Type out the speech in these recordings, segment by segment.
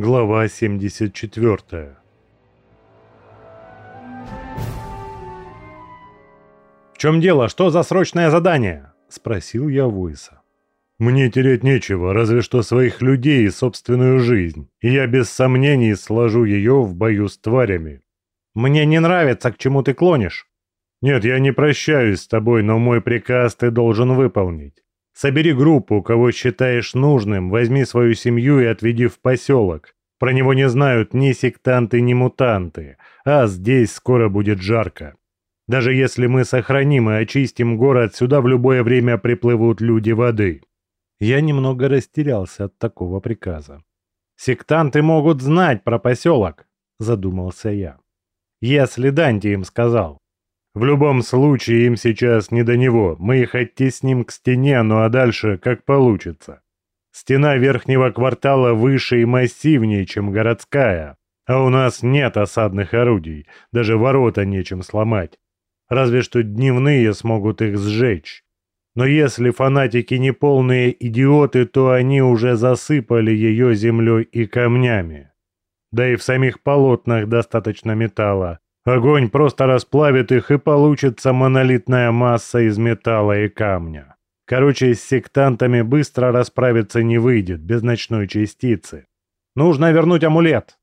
Глава 74 «В чем дело? Что за срочное задание?» – спросил я Войса. «Мне терять нечего, разве что своих людей и собственную жизнь, и я без сомнений сложу ее в бою с тварями». «Мне не нравится, к чему ты клонишь». «Нет, я не прощаюсь с тобой, но мой приказ ты должен выполнить. Собери группу, кого считаешь нужным, возьми свою семью и отведи в поселок. Про него не знают ни сектанты, ни мутанты, а здесь скоро будет жарко. Даже если мы сохраним и очистим город, сюда в любое время приплывут люди воды». Я немного растерялся от такого приказа. «Сектанты могут знать про поселок», — задумался я. «Если Данти им сказал». «В любом случае им сейчас не до него. Мы их оттесним к стене, ну а дальше как получится. Стена верхнего квартала выше и массивнее, чем городская, а у нас нет осадных орудий, даже ворота нечем сломать. Разве что дневные смогут их сжечь. Но если фанатики не полные идиоты, то они уже засыпали ее землей и камнями. Да и в самих полотнах достаточно металла. Огонь просто расплавит их, и получится монолитная масса из металла и камня. Короче, с сектантами быстро расправиться не выйдет, без ночной частицы. Нужно вернуть амулет.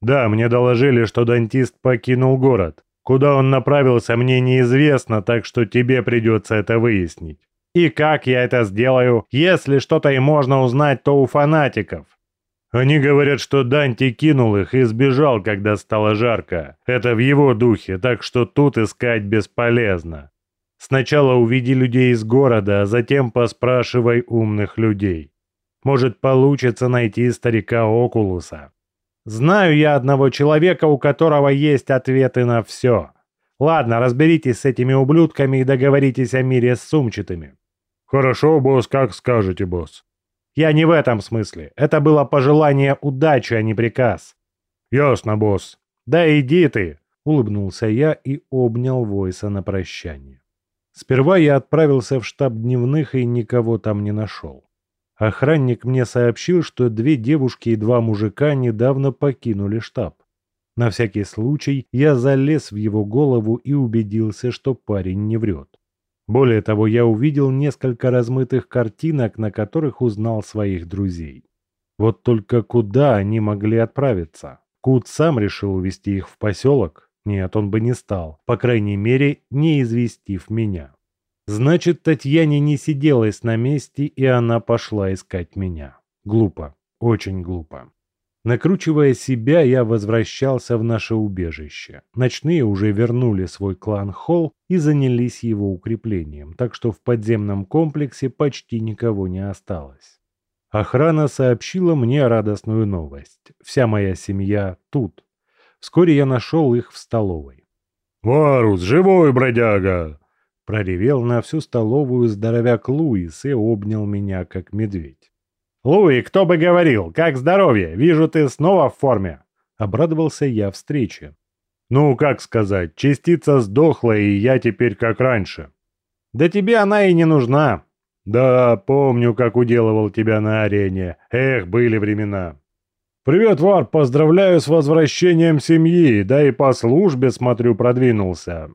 Да, мне доложили, что дантист покинул город. Куда он направился, мне неизвестно, так что тебе придется это выяснить. И как я это сделаю? Если что-то и можно узнать, то у фанатиков. Они говорят, что Данти кинул их и сбежал, когда стало жарко. Это в его духе, так что тут искать бесполезно. Сначала увиди людей из города, а затем поспрашивай умных людей. Может, получится найти старика Окулуса. Знаю я одного человека, у которого есть ответы на все. Ладно, разберитесь с этими ублюдками и договоритесь о мире с сумчатыми. Хорошо, босс, как скажете, босс. Я не в этом смысле. Это было пожелание удачи, а не приказ. Ясно, босс. Да иди ты, улыбнулся я и обнял Войса на прощание. Сперва я отправился в штаб дневных и никого там не нашел. Охранник мне сообщил, что две девушки и два мужика недавно покинули штаб. На всякий случай я залез в его голову и убедился, что парень не врет. Более того, я увидел несколько размытых картинок, на которых узнал своих друзей. Вот только куда они могли отправиться? Кут сам решил увезти их в поселок? Нет, он бы не стал, по крайней мере, не известив меня. Значит, Татьяне не сиделась на месте, и она пошла искать меня. Глупо, очень глупо. Накручивая себя, я возвращался в наше убежище. Ночные уже вернули свой клан Холл и занялись его укреплением, так что в подземном комплексе почти никого не осталось. Охрана сообщила мне радостную новость. Вся моя семья тут. Вскоре я нашел их в столовой. «Варус, живой бродяга!» Проревел на всю столовую здоровяк Луис и обнял меня, как медведь. «Луи, кто бы говорил, как здоровье? Вижу, ты снова в форме!» Обрадовался я встрече. «Ну, как сказать, частица сдохла, и я теперь как раньше». «Да тебе она и не нужна». «Да, помню, как уделывал тебя на арене. Эх, были времена». «Привет, Вар, поздравляю с возвращением семьи, да и по службе, смотрю, продвинулся.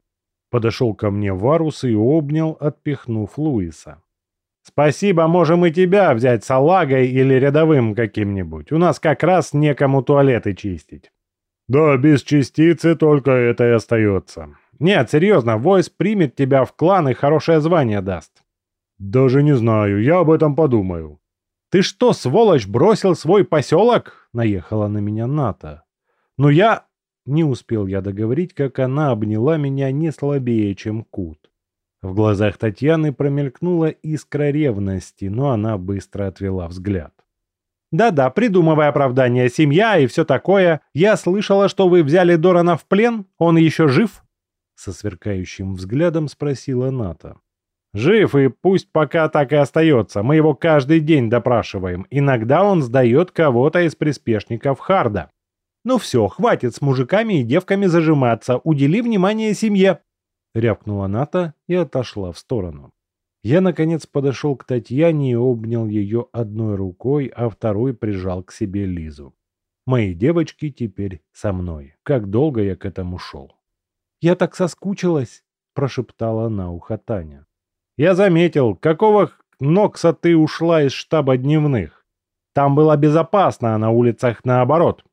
Подошел ко мне Варус и обнял, отпихнув Луиса. «Спасибо, можем и тебя взять салагой или рядовым каким-нибудь. У нас как раз некому туалеты чистить». «Да, без частицы только это и остается». «Нет, серьезно, Войс примет тебя в клан и хорошее звание даст». «Даже не знаю, я об этом подумаю». «Ты что, сволочь, бросил свой поселок?» — наехала на меня Ната. «Ну я...» Не успел я договорить, как она обняла меня не слабее, чем Кут. В глазах Татьяны промелькнула искра ревности, но она быстро отвела взгляд. «Да-да, придумывай оправдание, семья и все такое. Я слышала, что вы взяли Дорана в плен. Он еще жив?» Со сверкающим взглядом спросила Ната. «Жив, и пусть пока так и остается. Мы его каждый день допрашиваем. Иногда он сдает кого-то из приспешников Харда. «Ну все, хватит с мужиками и девками зажиматься, удели внимание семье!» Рявкнула Ната и отошла в сторону. Я, наконец, подошел к Татьяне и обнял ее одной рукой, а второй прижал к себе Лизу. Мои девочки теперь со мной. Как долго я к этому шел. «Я так соскучилась», — прошептала на ухо Таня. «Я заметил, какого Нокса ты ушла из штаба дневных. Там было безопасно, а на улицах наоборот.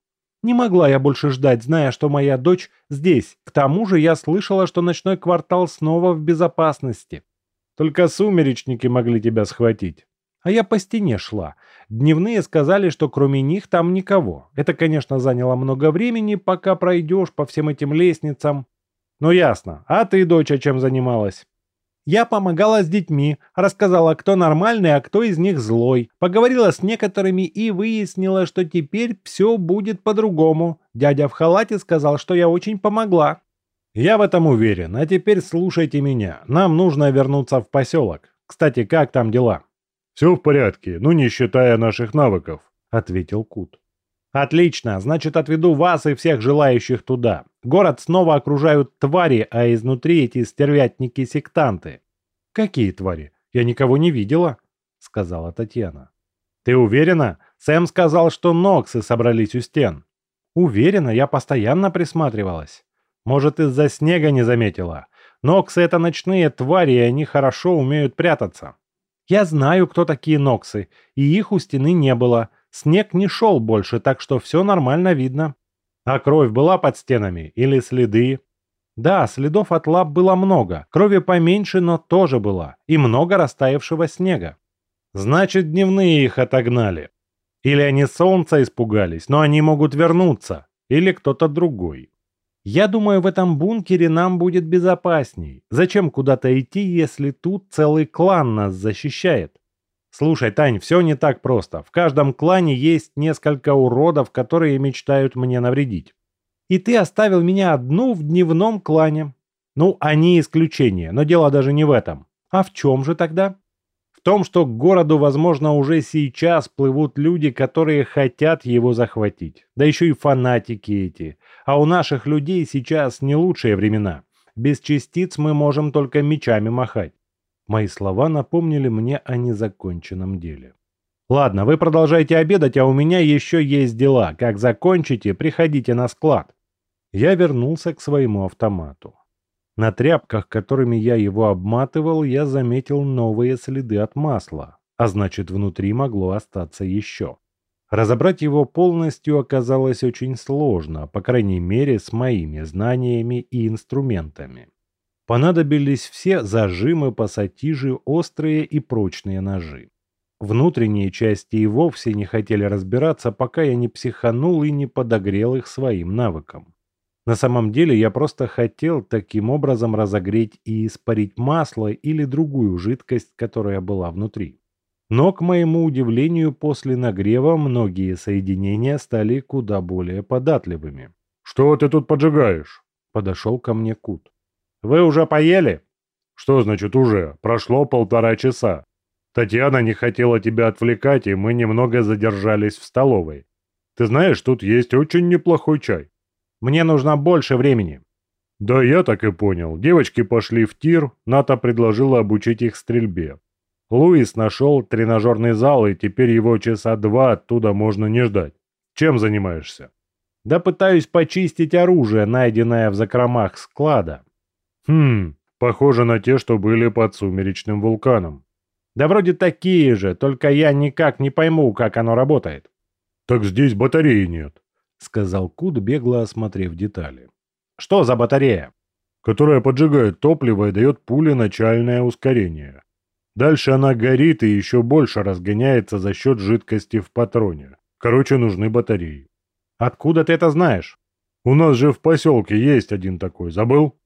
Не могла я больше ждать, зная, что моя дочь здесь. К тому же я слышала, что ночной квартал снова в безопасности. Только сумеречники могли тебя схватить. А я по стене шла. Дневные сказали, что кроме них там никого. Это, конечно, заняло много времени, пока пройдешь по всем этим лестницам. Ну ясно. А ты, доча, чем занималась? Я помогала с детьми, рассказала, кто нормальный, а кто из них злой. Поговорила с некоторыми и выяснила, что теперь все будет по-другому. Дядя в халате сказал, что я очень помогла. Я в этом уверен. А теперь слушайте меня. Нам нужно вернуться в поселок. Кстати, как там дела? Все в порядке, ну не считая наших навыков, ответил Кут. Отлично, значит отведу вас и всех желающих туда. Город снова окружают твари, а изнутри эти стервятники-сектанты. Какие твари? Я никого не видела, сказала Татьяна. Ты уверена? Сэм сказал, что Ноксы собрались у стен. Уверена, я постоянно присматривалась. Может, из-за снега не заметила. Ноксы — это ночные твари, и они хорошо умеют прятаться. Я знаю, кто такие Ноксы, и их у стены не было. Снег не шел больше, так что все нормально видно. А кровь была под стенами или следы? Да, следов от лап было много, крови поменьше, но тоже была, и много растаявшего снега. Значит, дневные их отогнали. Или они солнца испугались, но они могут вернуться, или кто-то другой. Я думаю, в этом бункере нам будет безопасней. Зачем куда-то идти, если тут целый клан нас защищает? Слушай, Тань, все не так просто. В каждом клане есть несколько уродов, которые мечтают мне навредить. И ты оставил меня одну в дневном клане. Ну, они исключение, но дело даже не в этом. А в чем же тогда? В том, что к городу, возможно, уже сейчас плывут люди, которые хотят его захватить. Да еще и фанатики эти. А у наших людей сейчас не лучшие времена. Без частиц мы можем только мечами махать. Мои слова напомнили мне о незаконченном деле. «Ладно, вы продолжайте обедать, а у меня еще есть дела. Как закончите, приходите на склад». Я вернулся к своему автомату. На тряпках, которыми я его обматывал, я заметил новые следы от масла, а значит, внутри могло остаться еще. Разобрать его полностью оказалось очень сложно, по крайней мере, с моими знаниями и инструментами. Понадобились все зажимы, пассатижи, острые и прочные ножи. Внутренние части и вовсе не хотели разбираться, пока я не психанул и не подогрел их своим навыком. На самом деле я просто хотел таким образом разогреть и испарить масло или другую жидкость, которая была внутри. Но, к моему удивлению, после нагрева многие соединения стали куда более податливыми. «Что ты тут поджигаешь?» – подошел ко мне Кут. Вы уже поели? Что значит уже? Прошло полтора часа. Татьяна не хотела тебя отвлекать, и мы немного задержались в столовой. Ты знаешь, тут есть очень неплохой чай. Мне нужно больше времени. Да, я так и понял. Девочки пошли в тир, Ната предложила обучить их стрельбе. Луис нашел тренажерный зал, и теперь его часа два оттуда можно не ждать. Чем занимаешься? Да пытаюсь почистить оружие, найденное в закромах склада. Хм, похоже на те, что были под сумеречным вулканом. Да вроде такие же, только я никак не пойму, как оно работает. Так здесь батареи нет, сказал Куд, бегло осмотрев детали. Что за батарея? Которая поджигает топливо и дает пуле начальное ускорение. Дальше она горит и еще больше разгоняется за счет жидкости в патроне. Короче, нужны батареи. Откуда ты это знаешь? У нас же в поселке есть один такой, забыл?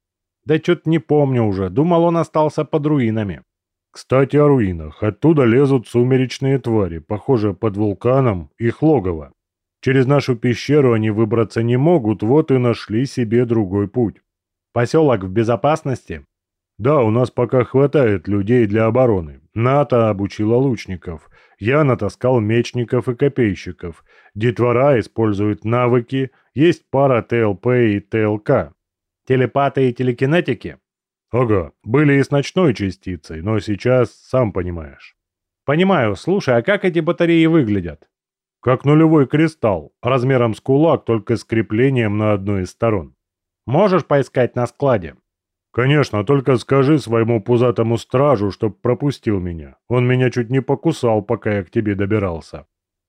Да что-то не помню уже. Думал, он остался под руинами. Кстати, о руинах. Оттуда лезут сумеречные твари, похожие под вулканом, их логово. Через нашу пещеру они выбраться не могут, вот и нашли себе другой путь. Поселок в безопасности? Да, у нас пока хватает людей для обороны. НАТО обучила лучников. Я натаскал мечников и копейщиков. Детвора используют навыки. Есть пара ТЛП и ТЛК. Телепаты и телекинетики? Ага, были и с ночной частицей, но сейчас сам понимаешь. Понимаю. Слушай, а как эти батареи выглядят? Как нулевой кристалл, размером с кулак, только с креплением на одной из сторон. Можешь поискать на складе? Конечно, только скажи своему пузатому стражу, чтоб пропустил меня. Он меня чуть не покусал, пока я к тебе добирался.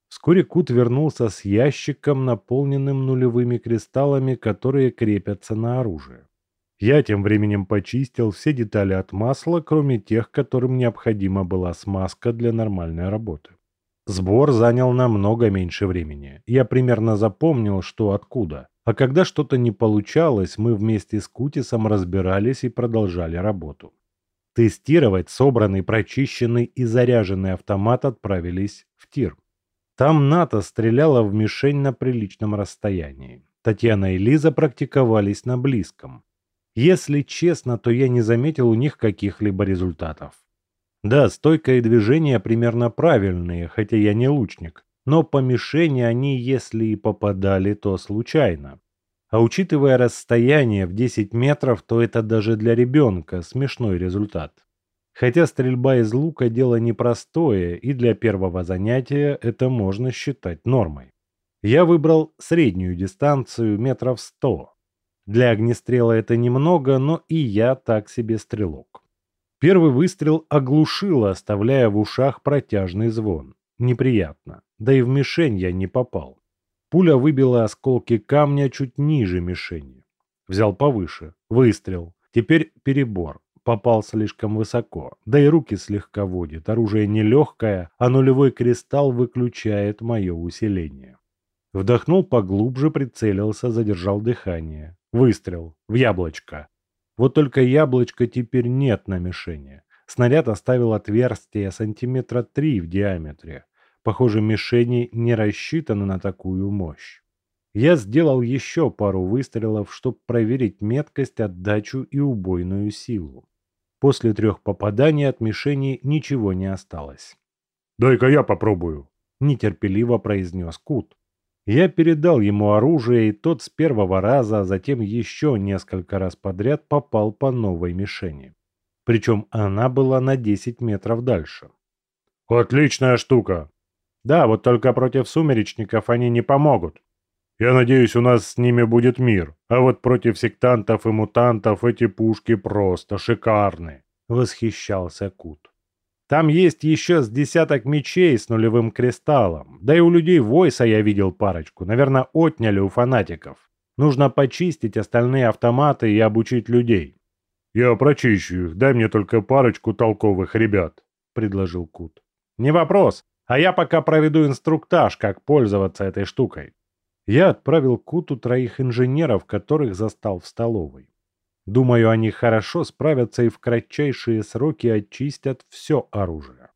Вскоре Кут вернулся с ящиком, наполненным нулевыми кристаллами, которые крепятся на оружие. Я тем временем почистил все детали от масла, кроме тех, которым необходима была смазка для нормальной работы. Сбор занял намного меньше времени. Я примерно запомнил, что откуда. А когда что-то не получалось, мы вместе с Кутисом разбирались и продолжали работу. Тестировать собранный, прочищенный и заряженный автомат отправились в тир. Там НАТО стреляла в мишень на приличном расстоянии. Татьяна и Лиза практиковались на близком. Если честно, то я не заметил у них каких-либо результатов. Да, стойка и движения примерно правильные, хотя я не лучник, но по мишени они, если и попадали, то случайно. А учитывая расстояние в 10 метров, то это даже для ребенка смешной результат. Хотя стрельба из лука дело непростое, и для первого занятия это можно считать нормой. Я выбрал среднюю дистанцию метров сто. Для огнестрела это немного, но и я так себе стрелок. Первый выстрел оглушил, оставляя в ушах протяжный звон. Неприятно. Да и в мишень я не попал. Пуля выбила осколки камня чуть ниже мишени. Взял повыше. Выстрел. Теперь перебор попал слишком высоко, да и руки слегка водит, оружие нелегкое, а нулевой кристалл выключает мое усиление. Вдохнул поглубже, прицелился, задержал дыхание. Выстрел. В яблочко. Вот только яблочка теперь нет на мишени. Снаряд оставил отверстие сантиметра три в диаметре. Похоже, мишени не рассчитаны на такую мощь. Я сделал еще пару выстрелов, чтобы проверить меткость, отдачу и убойную силу. После трех попаданий от мишени ничего не осталось. «Дай-ка я попробую», – нетерпеливо произнес Кут. Я передал ему оружие, и тот с первого раза, а затем еще несколько раз подряд попал по новой мишени. Причем она была на 10 метров дальше. «Отличная штука!» «Да, вот только против сумеречников они не помогут», я надеюсь, у нас с ними будет мир. А вот против сектантов и мутантов эти пушки просто шикарны», — восхищался Кут. «Там есть еще с десяток мечей с нулевым кристаллом. Да и у людей Войса я видел парочку. Наверное, отняли у фанатиков. Нужно почистить остальные автоматы и обучить людей». «Я прочищу их. Дай мне только парочку толковых ребят», — предложил Кут. «Не вопрос. А я пока проведу инструктаж, как пользоваться этой штукой. Я отправил Куту троих инженеров, которых застал в столовой. Думаю, они хорошо справятся и в кратчайшие сроки очистят все оружие.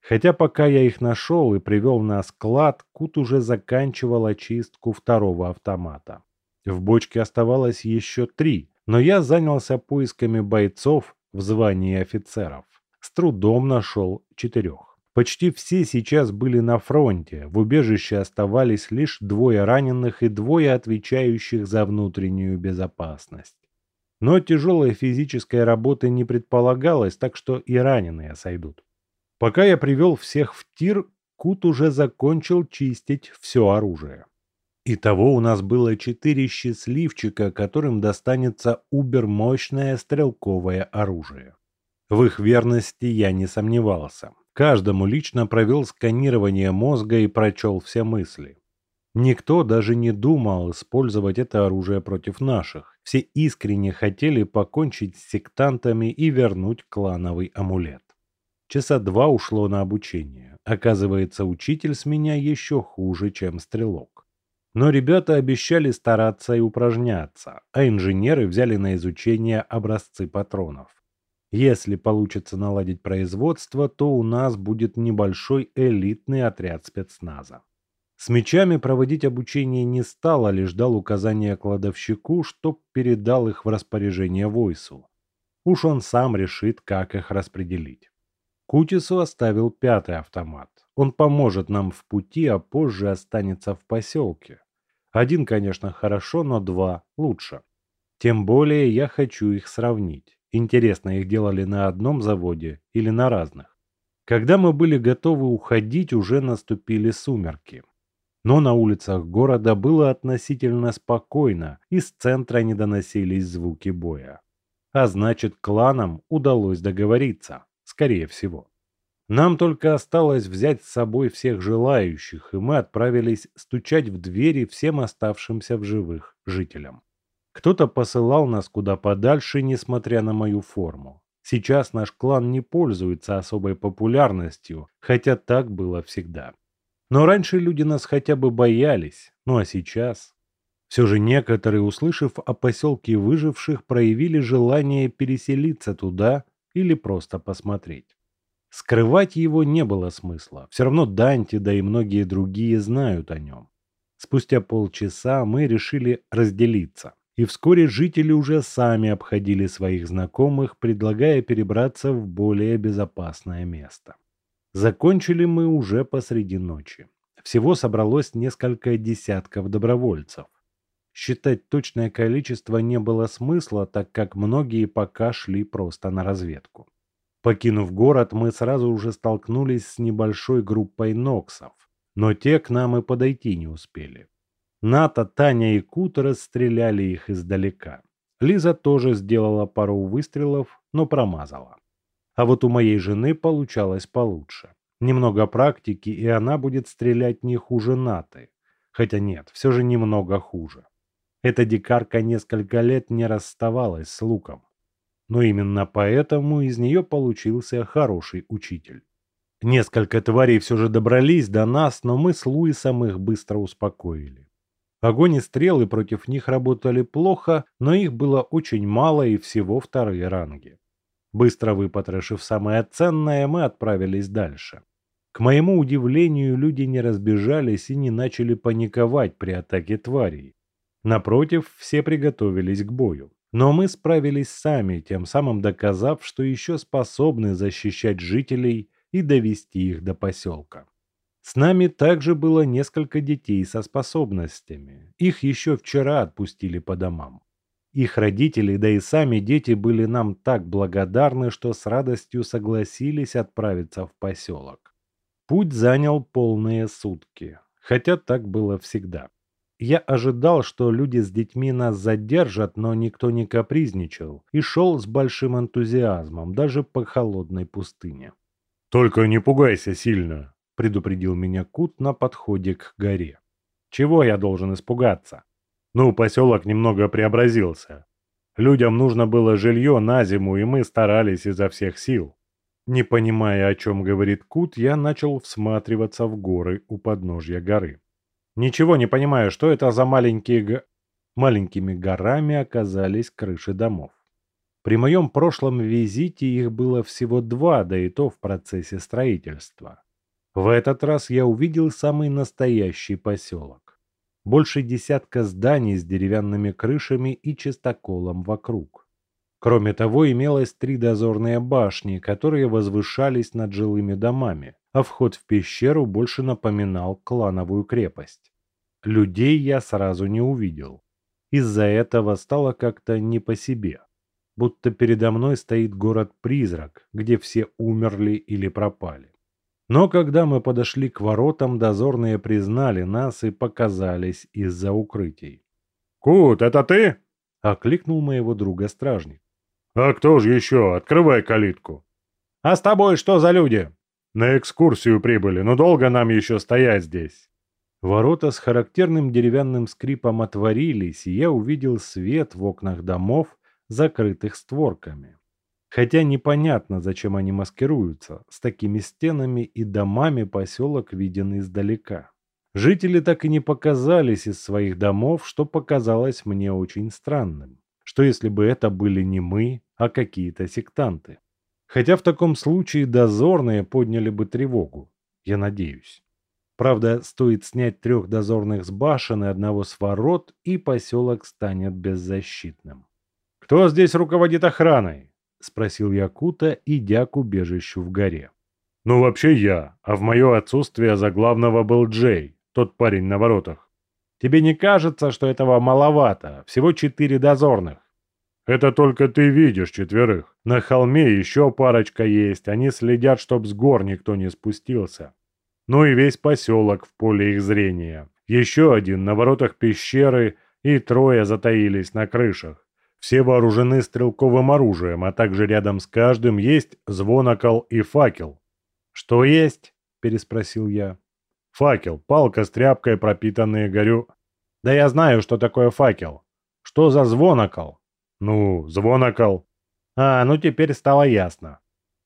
Хотя пока я их нашел и привел на склад, Кут уже заканчивал очистку второго автомата. В бочке оставалось еще три, но я занялся поисками бойцов в звании офицеров. С трудом нашел четырех. Почти все сейчас были на фронте, в убежище оставались лишь двое раненых и двое отвечающих за внутреннюю безопасность. Но тяжелой физической работы не предполагалось, так что и раненые сойдут. Пока я привел всех в тир, Кут уже закончил чистить все оружие. Итого у нас было четыре счастливчика, которым достанется убер-мощное стрелковое оружие. В их верности я не сомневался. Каждому лично провел сканирование мозга и прочел все мысли. Никто даже не думал использовать это оружие против наших. Все искренне хотели покончить с сектантами и вернуть клановый амулет. Часа два ушло на обучение. Оказывается, учитель с меня еще хуже, чем стрелок. Но ребята обещали стараться и упражняться, а инженеры взяли на изучение образцы патронов. Если получится наладить производство, то у нас будет небольшой элитный отряд спецназа. С мечами проводить обучение не стал, а лишь дал указания кладовщику, чтоб передал их в распоряжение Войсу. Уж он сам решит, как их распределить. Кутису оставил пятый автомат. Он поможет нам в пути, а позже останется в поселке. Один, конечно, хорошо, но два лучше. Тем более я хочу их сравнить. Интересно, их делали на одном заводе или на разных? Когда мы были готовы уходить, уже наступили сумерки. Но на улицах города было относительно спокойно, из центра не доносились звуки боя. А значит, кланам удалось договориться, скорее всего. Нам только осталось взять с собой всех желающих, и мы отправились стучать в двери всем оставшимся в живых жителям. Кто-то посылал нас куда подальше, несмотря на мою форму. Сейчас наш клан не пользуется особой популярностью, хотя так было всегда. Но раньше люди нас хотя бы боялись, ну а сейчас... Все же некоторые, услышав о поселке выживших, проявили желание переселиться туда или просто посмотреть. Скрывать его не было смысла, все равно Данти, да и многие другие знают о нем. Спустя полчаса мы решили разделиться, и вскоре жители уже сами обходили своих знакомых, предлагая перебраться в более безопасное место. Закончили мы уже посреди ночи. Всего собралось несколько десятков добровольцев. Считать точное количество не было смысла, так как многие пока шли просто на разведку. Покинув город, мы сразу уже столкнулись с небольшой группой ноксов, но те к нам и подойти не успели. Ната, Таня и Кут расстреляли их издалека. Лиза тоже сделала пару выстрелов, но промазала. А вот у моей жены получалось получше. Немного практики, и она будет стрелять не хуже Наты. Хотя нет, все же немного хуже. Эта дикарка несколько лет не расставалась с луком. Но именно поэтому из нее получился хороший учитель. Несколько тварей все же добрались до нас, но мы с Луисом их быстро успокоили. Огонь и стрелы против них работали плохо, но их было очень мало и всего вторые ранги. Быстро выпотрошив самое ценное, мы отправились дальше. К моему удивлению, люди не разбежались и не начали паниковать при атаке тварей. Напротив, все приготовились к бою. Но мы справились сами, тем самым доказав, что еще способны защищать жителей и довести их до поселка. С нами также было несколько детей со способностями. Их еще вчера отпустили по домам. Их родители, да и сами дети были нам так благодарны, что с радостью согласились отправиться в поселок. Путь занял полные сутки, хотя так было всегда. Я ожидал, что люди с детьми нас задержат, но никто не капризничал и шел с большим энтузиазмом, даже по холодной пустыне. «Только не пугайся сильно», — предупредил меня Кут на подходе к горе. «Чего я должен испугаться?» Ну, поселок немного преобразился. Людям нужно было жилье на зиму, и мы старались изо всех сил. Не понимая, о чем говорит Кут, я начал всматриваться в горы у подножья горы. Ничего не понимаю, что это за маленькие г... Маленькими горами оказались крыши домов. При моем прошлом визите их было всего два, да и то в процессе строительства. В этот раз я увидел самый настоящий поселок больше десятка зданий с деревянными крышами и чистоколом вокруг. Кроме того, имелось три дозорные башни, которые возвышались над жилыми домами, а вход в пещеру больше напоминал клановую крепость. Людей я сразу не увидел. Из-за этого стало как-то не по себе. Будто передо мной стоит город-призрак, где все умерли или пропали. Но когда мы подошли к воротам, дозорные признали нас и показались из-за укрытий. «Кут, это ты?» — окликнул моего друга стражник. «А кто же еще? Открывай калитку». «А с тобой что за люди?» «На экскурсию прибыли, но долго нам еще стоять здесь». Ворота с характерным деревянным скрипом отворились, и я увидел свет в окнах домов, закрытых створками. Хотя непонятно, зачем они маскируются. С такими стенами и домами поселок виден издалека. Жители так и не показались из своих домов, что показалось мне очень странным. Что если бы это были не мы, а какие-то сектанты? Хотя в таком случае дозорные подняли бы тревогу. Я надеюсь. Правда, стоит снять трех дозорных с башен и одного с ворот, и поселок станет беззащитным. «Кто здесь руководит охраной?» — спросил Якута, идя к убежищу в горе. «Ну, вообще я, а в мое отсутствие за главного был Джей, тот парень на воротах. Тебе не кажется, что этого маловато? Всего четыре дозорных». «Это только ты видишь четверых. На холме еще парочка есть, они следят, чтоб с гор никто не спустился. Ну и весь поселок в поле их зрения. Еще один на воротах пещеры и трое затаились на крышах. Все вооружены стрелковым оружием, а также рядом с каждым есть звонокол и факел. «Что есть?» – переспросил я. «Факел, палка с тряпкой, пропитанные горю...» «Да я знаю, что такое факел. Что за звонокол?» «Ну, звонокол». «А, ну теперь стало ясно».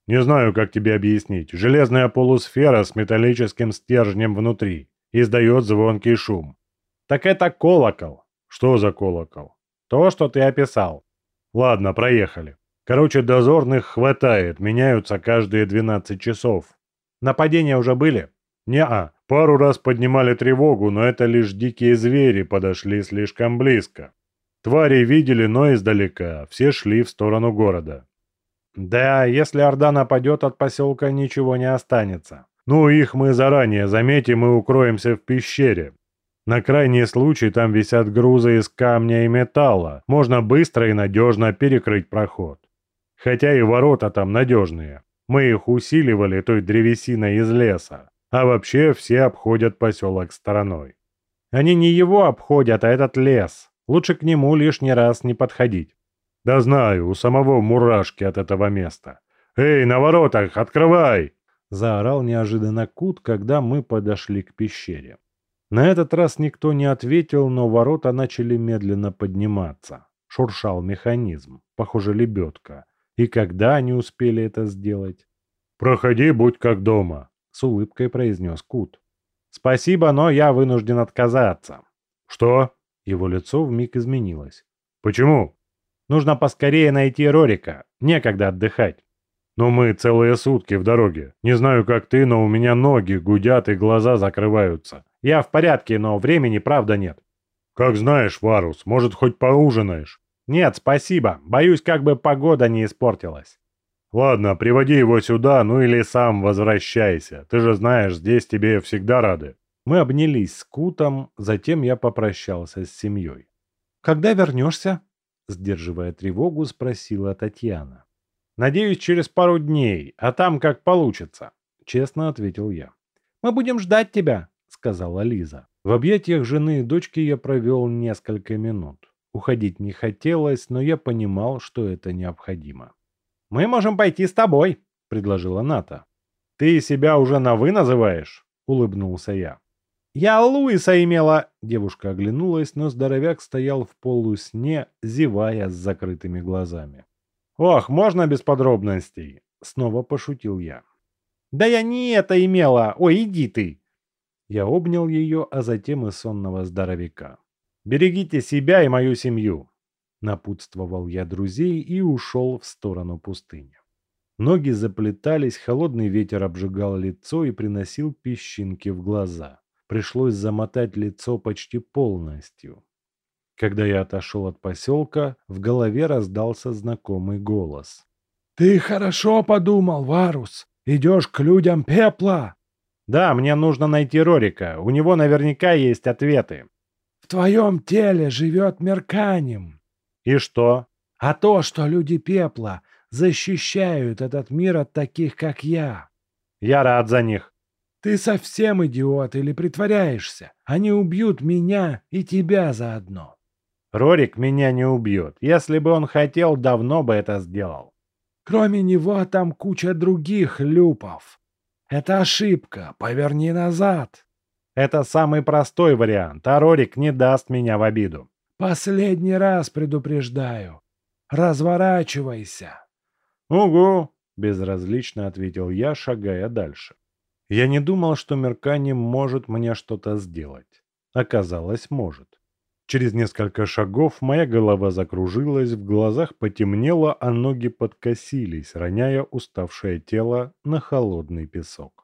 «Не знаю, как тебе объяснить. Железная полусфера с металлическим стержнем внутри. Издает звонкий шум». «Так это колокол». «Что за колокол?» То, что ты описал. Ладно, проехали. Короче, дозорных хватает, меняются каждые 12 часов. Нападения уже были? Не-а, пару раз поднимали тревогу, но это лишь дикие звери подошли слишком близко. Твари видели, но издалека, все шли в сторону города. Да, если Орда нападет, от поселка ничего не останется. Ну, их мы заранее заметим и укроемся в пещере. На крайний случай там висят грузы из камня и металла. Можно быстро и надежно перекрыть проход. Хотя и ворота там надежные. Мы их усиливали той древесиной из леса. А вообще все обходят поселок стороной. Они не его обходят, а этот лес. Лучше к нему лишний раз не подходить. Да знаю, у самого мурашки от этого места. «Эй, на воротах, открывай!» Заорал неожиданно Кут, когда мы подошли к пещере. На этот раз никто не ответил, но ворота начали медленно подниматься. Шуршал механизм, похоже, лебедка. И когда они успели это сделать? «Проходи, будь как дома», — с улыбкой произнес Кут. «Спасибо, но я вынужден отказаться». «Что?» Его лицо вмиг изменилось. «Почему?» «Нужно поскорее найти Рорика. Некогда отдыхать». «Но мы целые сутки в дороге. Не знаю, как ты, но у меня ноги гудят и глаза закрываются. Я в порядке, но времени правда нет. Как знаешь, Варус, может, хоть поужинаешь? Нет, спасибо. Боюсь, как бы погода не испортилась. Ладно, приводи его сюда, ну или сам возвращайся. Ты же знаешь, здесь тебе всегда рады. Мы обнялись с Кутом, затем я попрощался с семьей. «Когда вернешься?» Сдерживая тревогу, спросила Татьяна. «Надеюсь, через пару дней, а там как получится», — честно ответил я. «Мы будем ждать тебя», сказала Лиза. В объятиях жены и дочки я провел несколько минут. Уходить не хотелось, но я понимал, что это необходимо. «Мы можем пойти с тобой», — предложила Ната. «Ты себя уже на «вы» называешь?» — улыбнулся я. «Я Луиса имела...» — девушка оглянулась, но здоровяк стоял в полусне, зевая с закрытыми глазами. «Ох, можно без подробностей?» — снова пошутил я. «Да я не это имела! Ой, иди ты!» Я обнял ее, а затем и сонного здоровяка. «Берегите себя и мою семью!» Напутствовал я друзей и ушел в сторону пустыни. Ноги заплетались, холодный ветер обжигал лицо и приносил песчинки в глаза. Пришлось замотать лицо почти полностью. Когда я отошел от поселка, в голове раздался знакомый голос. «Ты хорошо подумал, Варус. Идешь к людям пепла. Да, мне нужно найти Рорика. У него наверняка есть ответы. В твоем теле живет Мерканим. И что? А то, что люди пепла защищают этот мир от таких, как я. Я рад за них. Ты совсем идиот или притворяешься? Они убьют меня и тебя заодно. Рорик меня не убьет. Если бы он хотел, давно бы это сделал. Кроме него там куча других люпов. Это ошибка. Поверни назад. Это самый простой вариант, а Рорик не даст меня в обиду. Последний раз предупреждаю. Разворачивайся. Угу, безразлично ответил я, шагая дальше. Я не думал, что Меркани может мне что-то сделать. Оказалось, может. Через несколько шагов моя голова закружилась, в глазах потемнело, а ноги подкосились, роняя уставшее тело на холодный песок.